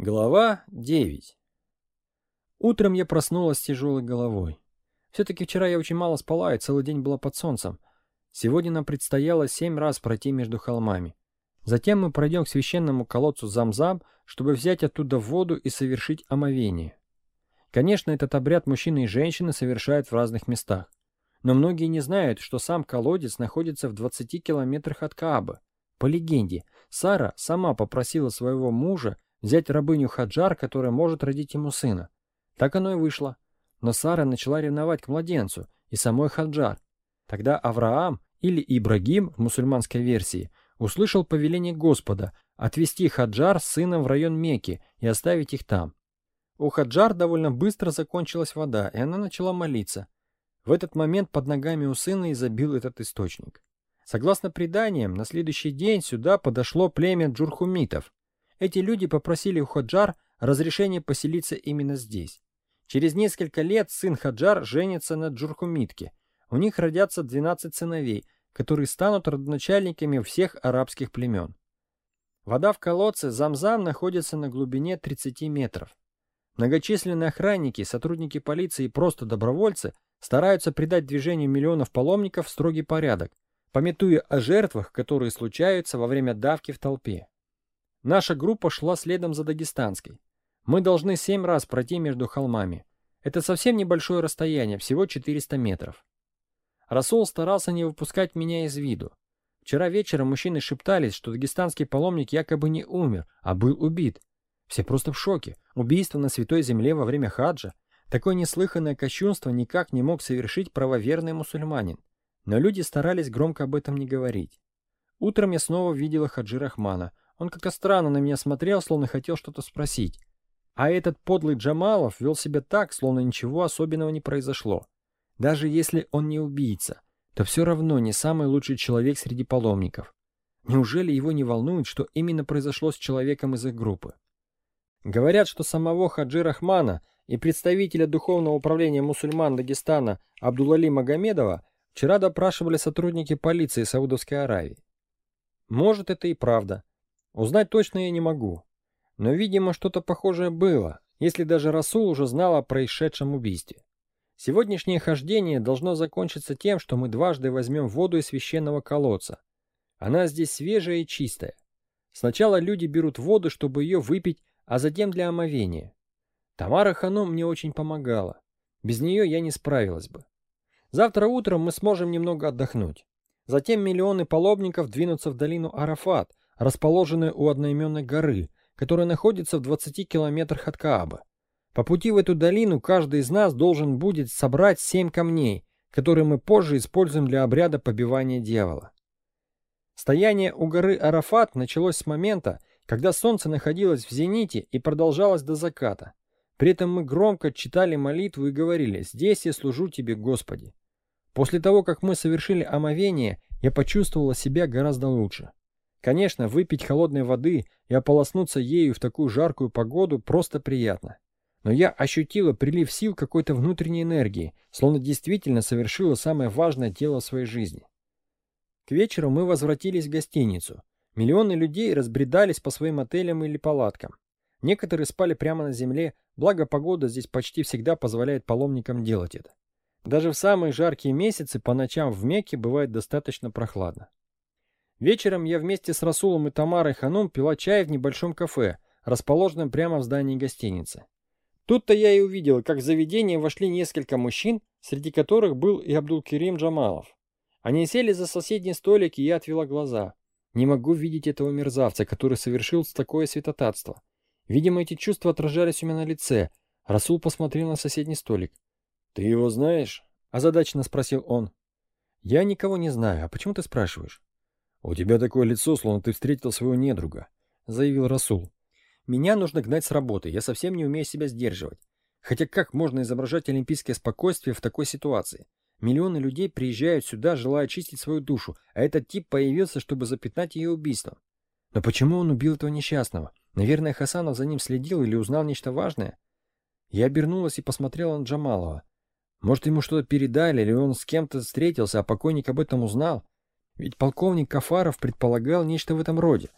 Глава 9 Утром я проснулась с тяжелой головой. Все-таки вчера я очень мало спала и целый день была под солнцем. Сегодня нам предстояло семь раз пройти между холмами. Затем мы пройдем к священному колодцу Замзам, чтобы взять оттуда воду и совершить омовение. Конечно, этот обряд мужчины и женщины совершают в разных местах. Но многие не знают, что сам колодец находится в 20 километрах от Каабы. По легенде, Сара сама попросила своего мужа взять рабыню Хаджар, которая может родить ему сына. Так оно и вышло. Но Сара начала ревновать к младенцу и самой Хаджар. Тогда Авраам или Ибрагим в мусульманской версии услышал повеление Господа отвести Хаджар с сыном в район Мекки и оставить их там. У Хаджар довольно быстро закончилась вода, и она начала молиться. В этот момент под ногами у сына изобил этот источник. Согласно преданиям, на следующий день сюда подошло племя джурхумитов, эти люди попросили у Хаджар разрешения поселиться именно здесь. Через несколько лет сын Хаджар женится на Джурхумитке. У них родятся 12 сыновей, которые станут родоначальниками всех арабских племен. Вода в колодце Замзам находится на глубине 30 метров. Многочисленные охранники, сотрудники полиции и просто добровольцы стараются придать движению миллионов паломников строгий порядок, пометуя о жертвах, которые случаются во время давки в толпе. Наша группа шла следом за дагестанской. Мы должны семь раз пройти между холмами. Это совсем небольшое расстояние, всего 400 метров. Расул старался не выпускать меня из виду. Вчера вечером мужчины шептались, что дагестанский паломник якобы не умер, а был убит. Все просто в шоке. Убийство на Святой Земле во время хаджа. Такое неслыханное кощунство никак не мог совершить правоверный мусульманин. Но люди старались громко об этом не говорить. Утром я снова видела Хаджи Рахмана. Он как-то странно на меня смотрел, словно хотел что-то спросить. А этот подлый Джамалов вел себя так, словно ничего особенного не произошло. Даже если он не убийца, то все равно не самый лучший человек среди паломников. Неужели его не волнует, что именно произошло с человеком из их группы? Говорят, что самого Хаджи Рахмана и представителя Духовного управления мусульман Дагестана Абдулали Магомедова вчера допрашивали сотрудники полиции Саудовской Аравии. Может, это и правда. Узнать точно я не могу. Но, видимо, что-то похожее было, если даже Расул уже знал о происшедшем убийстве. Сегодняшнее хождение должно закончиться тем, что мы дважды возьмем воду из священного колодца. Она здесь свежая и чистая. Сначала люди берут воду, чтобы ее выпить, а затем для омовения. Тамара Ханум мне очень помогала. Без нее я не справилась бы. Завтра утром мы сможем немного отдохнуть. Затем миллионы паломников двинутся в долину Арафат, расположенная у одноименной горы, которая находится в 20 километрах от Кааба. По пути в эту долину каждый из нас должен будет собрать семь камней, которые мы позже используем для обряда побивания дьявола. Стояние у горы Арафат началось с момента, когда солнце находилось в зените и продолжалось до заката. При этом мы громко читали молитву и говорили «Здесь я служу Тебе, Господи». После того, как мы совершили омовение, я почувствовала себя гораздо лучше. Конечно, выпить холодной воды и ополоснуться ею в такую жаркую погоду просто приятно. Но я ощутила прилив сил какой-то внутренней энергии, словно действительно совершила самое важное дело в своей жизни. К вечеру мы возвратились в гостиницу. Миллионы людей разбредались по своим отелям или палаткам. Некоторые спали прямо на земле, благо погода здесь почти всегда позволяет паломникам делать это. Даже в самые жаркие месяцы по ночам в Мекке бывает достаточно прохладно. Вечером я вместе с Расулом и Тамарой Ханум пила чай в небольшом кафе, расположенном прямо в здании гостиницы. Тут-то я и увидел, как в заведение вошли несколько мужчин, среди которых был и Абдул-Керим Джамалов. Они сели за соседний столик, и я отвела глаза. Не могу видеть этого мерзавца, который совершил такое святотатство. Видимо, эти чувства отражались у меня на лице. Расул посмотрел на соседний столик. «Ты его знаешь?» – озадаченно спросил он. «Я никого не знаю. А почему ты спрашиваешь?» «У тебя такое лицо, словно ты встретил своего недруга», — заявил Расул. «Меня нужно гнать с работы, я совсем не умею себя сдерживать. Хотя как можно изображать олимпийское спокойствие в такой ситуации? Миллионы людей приезжают сюда, желая очистить свою душу, а этот тип появился, чтобы запятнать ее убийством. Но почему он убил этого несчастного? Наверное, Хасанов за ним следил или узнал нечто важное? Я обернулась и посмотрела на Джамалова. Может, ему что-то передали, или он с кем-то встретился, а покойник об этом узнал? Ведь полковник Кафаров предполагал нечто в этом роде.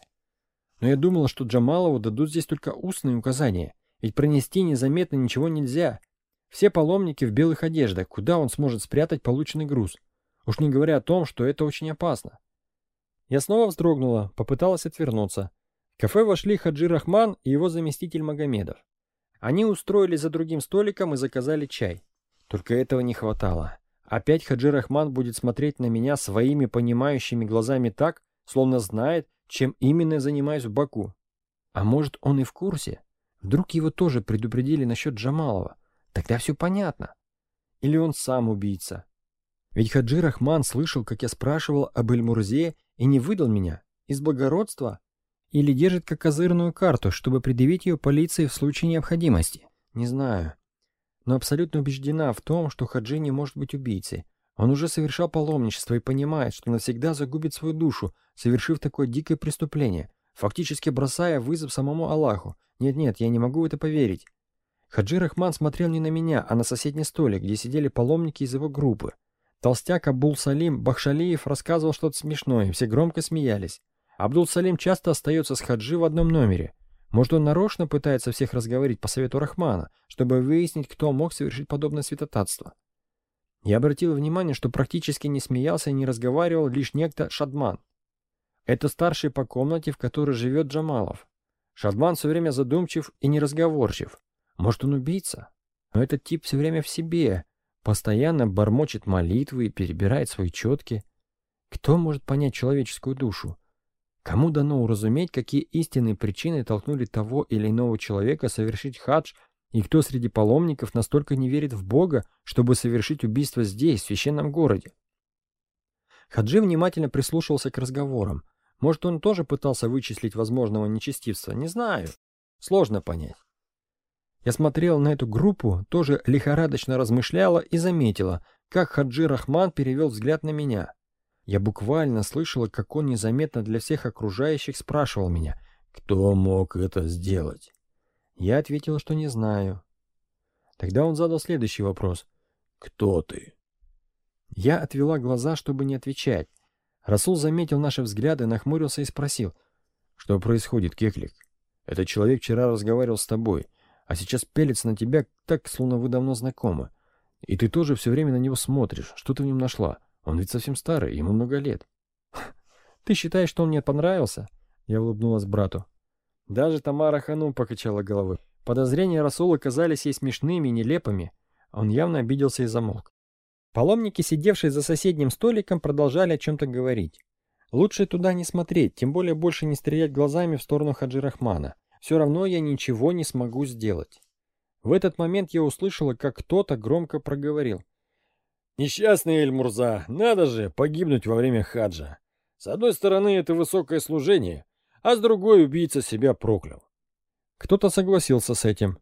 Но я думала, что Джамалову дадут здесь только устные указания, ведь пронести незаметно ничего нельзя. Все паломники в белых одеждах, куда он сможет спрятать полученный груз? Уж не говоря о том, что это очень опасно. Я снова вздрогнула, попыталась отвернуться. В кафе вошли Хаджи Рахман и его заместитель Магомедов. Они устроились за другим столиком и заказали чай. Только этого не хватало. Опять Хаджи Рахман будет смотреть на меня своими понимающими глазами так, словно знает, чем именно занимаюсь в Баку. А может, он и в курсе? Вдруг его тоже предупредили насчет Джамалова? Тогда все понятно. Или он сам убийца? Ведь Хаджи Рахман слышал, как я спрашивал об Эльмурзе и не выдал меня. Из благородства? Или держит как козырную карту, чтобы предъявить ее полиции в случае необходимости? Не знаю. Но абсолютно убеждена в том, что Хаджи не может быть убийцей. Он уже совершал паломничество и понимает, что навсегда загубит свою душу, совершив такое дикое преступление, фактически бросая вызов самому Аллаху. Нет-нет, я не могу в это поверить. Хаджи Рахман смотрел не на меня, а на соседний столик, где сидели паломники из его группы. Толстяк Абдул-Салим Бахшалиев рассказывал что-то смешное, все громко смеялись. Абдул-Салим часто остается с Хаджи в одном номере. Может, он нарочно пытается всех разговорить по совету Рахмана, чтобы выяснить, кто мог совершить подобное святотатство. Я обратил внимание, что практически не смеялся и не разговаривал лишь некто Шадман. Это старший по комнате, в которой живет Джамалов. Шадман все время задумчив и неразговорчив. Может, он убийца? Но этот тип все время в себе, Постоянно бормочет молитвы и перебирает свои четки. Кто может понять человеческую душу? Кому дано уразуметь, какие истинные причины толкнули того или иного человека совершить хадж, и кто среди паломников настолько не верит в Бога, чтобы совершить убийство здесь, в священном городе? Хаджи внимательно прислушивался к разговорам. Может, он тоже пытался вычислить возможного нечестивца? Не знаю. Сложно понять. Я смотрела на эту группу, тоже лихорадочно размышляла и заметила, как Хаджи Рахман перевел взгляд на меня. Я буквально слышала, как он незаметно для всех окружающих спрашивал меня, кто мог это сделать. Я ответила, что не знаю. Тогда он задал следующий вопрос. «Кто ты?» Я отвела глаза, чтобы не отвечать. Расул заметил наши взгляды, нахмурился и спросил. «Что происходит, Кеклик? Этот человек вчера разговаривал с тобой а сейчас пелится на тебя так, словно вы давно знакомы. И ты тоже все время на него смотришь. Что ты в нем нашла? Он ведь совсем старый, ему много лет. Ты считаешь, что он мне понравился? Я улыбнулась брату. Даже Тамара Ханум покачала головой. Подозрения Расула казались ей смешными и нелепыми. Он явно обиделся и замолк. Паломники, сидевшие за соседним столиком, продолжали о чем-то говорить. Лучше туда не смотреть, тем более больше не стрелять глазами в сторону Хаджи Рахмана все равно я ничего не смогу сделать. В этот момент я услышала, как кто-то громко проговорил. «Несчастный Эльмурза, надо же погибнуть во время хаджа. С одной стороны, это высокое служение, а с другой убийца себя проклял». Кто-то согласился с этим,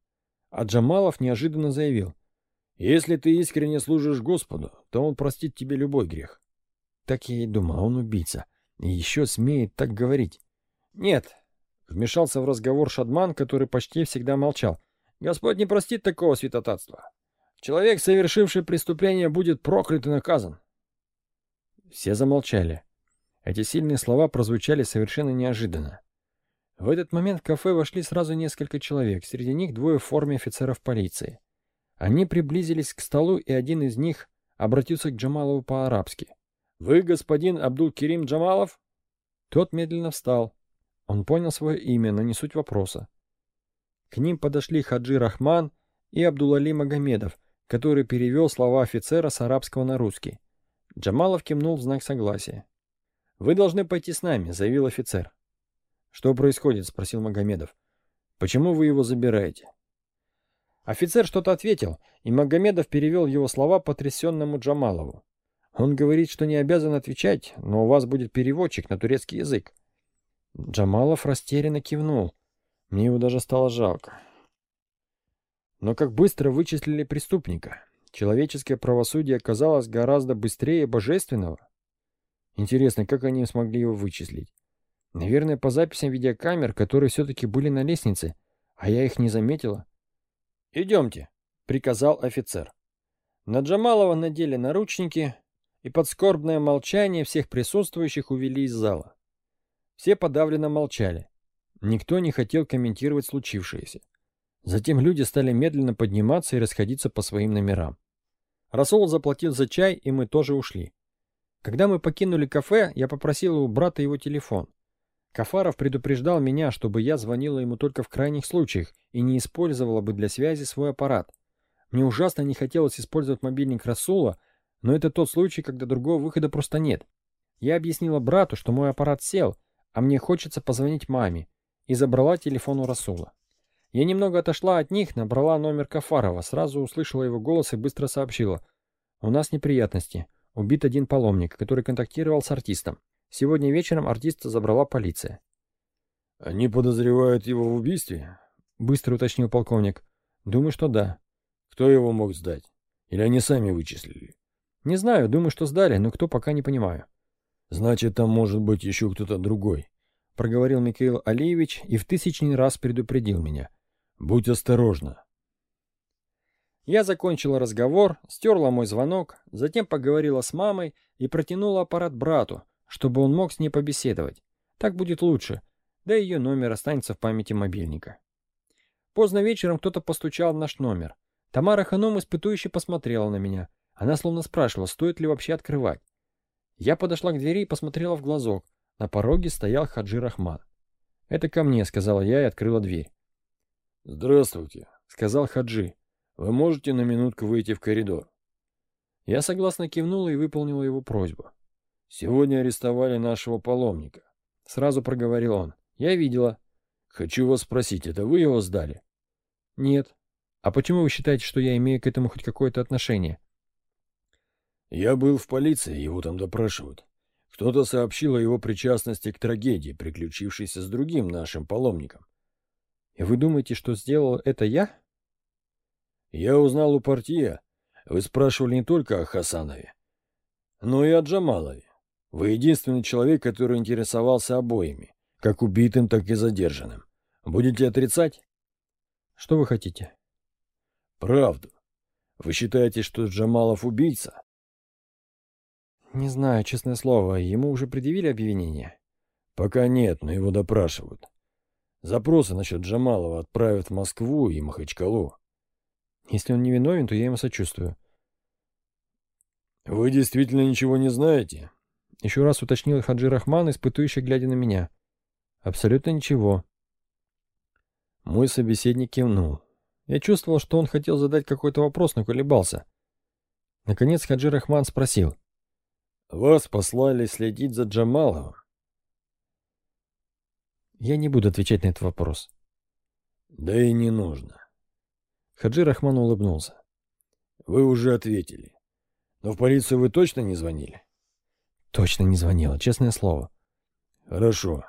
а Джамалов неожиданно заявил. «Если ты искренне служишь Господу, то Он простит тебе любой грех». Так я и думал, он убийца. И еще смеет так говорить. Нет, Вмешался в разговор Шадман, который почти всегда молчал. «Господь не простит такого святотатства. Человек, совершивший преступление, будет проклят и наказан». Все замолчали. Эти сильные слова прозвучали совершенно неожиданно. В этот момент в кафе вошли сразу несколько человек, среди них двое в форме офицеров полиции. Они приблизились к столу, и один из них обратился к Джамалову по-арабски. «Вы господин Абдул-Керим Джамалов?» Тот медленно встал, он понял свое имя, но не суть вопроса. К ним подошли Хаджи Рахман и Абдулали Магомедов, который перевел слова офицера с арабского на русский. Джамалов кивнул в знак согласия. «Вы должны пойти с нами», — заявил офицер. «Что происходит?» — спросил Магомедов. «Почему вы его забираете?» Офицер что-то ответил, и Магомедов перевел его слова потрясенному Джамалову. Он говорит, что не обязан отвечать, но у вас будет переводчик на турецкий язык. Джамалов растерянно кивнул. Мне его даже стало жалко. Но как быстро вычислили преступника. Человеческое правосудие оказалось гораздо быстрее божественного. Интересно, как они смогли его вычислить? Наверное, по записям видеокамер, которые все-таки были на лестнице, а я их не заметила. «Идемте», — приказал офицер. На Джамалова надели наручники, и под скорбное молчание всех присутствующих увели из зала. Все подавленно молчали. Никто не хотел комментировать случившееся. Затем люди стали медленно подниматься и расходиться по своим номерам. Расул заплатил за чай, и мы тоже ушли. Когда мы покинули кафе, я попросил у брата его телефон. Кафаров предупреждал меня, чтобы я звонила ему только в крайних случаях и не использовала бы для связи свой аппарат. Мне ужасно не хотелось использовать мобильник Расула, но это тот случай, когда другого выхода просто нет. Я объяснила брату, что мой аппарат сел, а мне хочется позвонить маме, и забрала телефон у Расула. Я немного отошла от них, набрала номер Кафарова, сразу услышала его голос и быстро сообщила. «У нас неприятности. Убит один паломник, который контактировал с артистом. Сегодня вечером артиста забрала полиция». «Они подозревают его в убийстве?» — быстро уточнил полковник. «Думаю, что да». «Кто его мог сдать? Или они сами вычислили?» «Не знаю, думаю, что сдали, но кто пока не понимаю». «Значит, там может быть еще кто-то другой», — проговорил Михаил Алиевич и в тысячный раз предупредил меня. «Будь осторожна». Я закончила разговор, стерла мой звонок, затем поговорила с мамой и протянула аппарат брату, чтобы он мог с ней побеседовать. Так будет лучше, да и ее номер останется в памяти мобильника. Поздно вечером кто-то постучал в наш номер. Тамара Ханом испытующе посмотрела на меня. Она словно спрашивала, стоит ли вообще открывать. Я подошла к двери и посмотрела в глазок. На пороге стоял Хаджи Рахман. «Это ко мне», — сказала я и открыла дверь. «Здравствуйте», — сказал Хаджи. «Вы можете на минутку выйти в коридор?» Я согласно кивнула и выполнила его просьбу. «Сегодня арестовали нашего паломника», — сразу проговорил он. «Я видела». «Хочу вас спросить, это вы его сдали?» «Нет». «А почему вы считаете, что я имею к этому хоть какое-то отношение?» Я был в полиции, его там допрашивают. Кто-то сообщил о его причастности к трагедии, приключившейся с другим нашим паломником. И вы думаете, что сделал это я? Я узнал у партия. Вы спрашивали не только о Хасанове, но и о Джамалове. Вы единственный человек, который интересовался обоими, как убитым, так и задержанным. Будете отрицать? Что вы хотите? Правду. Вы считаете, что Джамалов убийца? Не знаю, честное слово, ему уже предъявили обвинение? Пока нет, но его допрашивают. Запросы насчет Джамалова отправят в Москву и Махачкалу. Если он не виновен, то я ему сочувствую. Вы действительно ничего не знаете? Еще раз уточнил Хаджи Рахман, испытующий, глядя на меня. Абсолютно ничего. Мой собеседник кивнул. Я чувствовал, что он хотел задать какой-то вопрос, но колебался. Наконец Хаджи Рахман спросил. Вас послали следить за Джамаловым. Я не буду отвечать на этот вопрос. Да и не нужно. Хаджи Рахман улыбнулся. Вы уже ответили. Но в полицию вы точно не звонили? Точно не звонила, честное слово. Хорошо.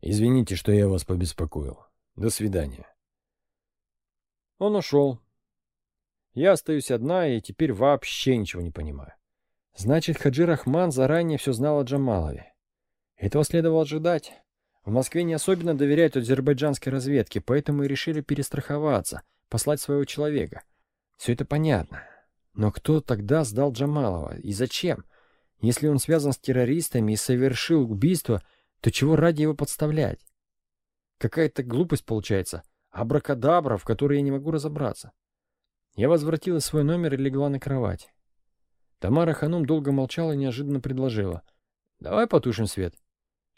Извините, что я вас побеспокоил. До свидания. Он ушел. Я остаюсь одна и теперь вообще ничего не понимаю. Значит, Хаджи Рахман заранее все знал о Джамалове. Этого следовало ожидать. В Москве не особенно доверяют азербайджанской разведке, поэтому и решили перестраховаться, послать своего человека. Все это понятно. Но кто тогда сдал Джамалова? И зачем? Если он связан с террористами и совершил убийство, то чего ради его подставлять? Какая-то глупость получается. Абракадабра, в которой я не могу разобраться. Я возвратила свой номер и легла на кровать. Тамара Ханум долго молчала и неожиданно предложила. «Давай потушим свет».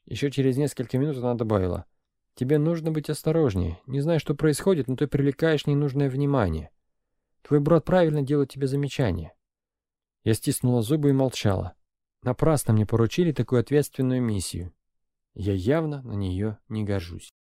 Еще через несколько минут она добавила. «Тебе нужно быть осторожнее. Не знаю, что происходит, но ты привлекаешь ненужное внимание. Твой брат правильно делает тебе замечание». Я стиснула зубы и молчала. Напрасно мне поручили такую ответственную миссию. Я явно на нее не горжусь.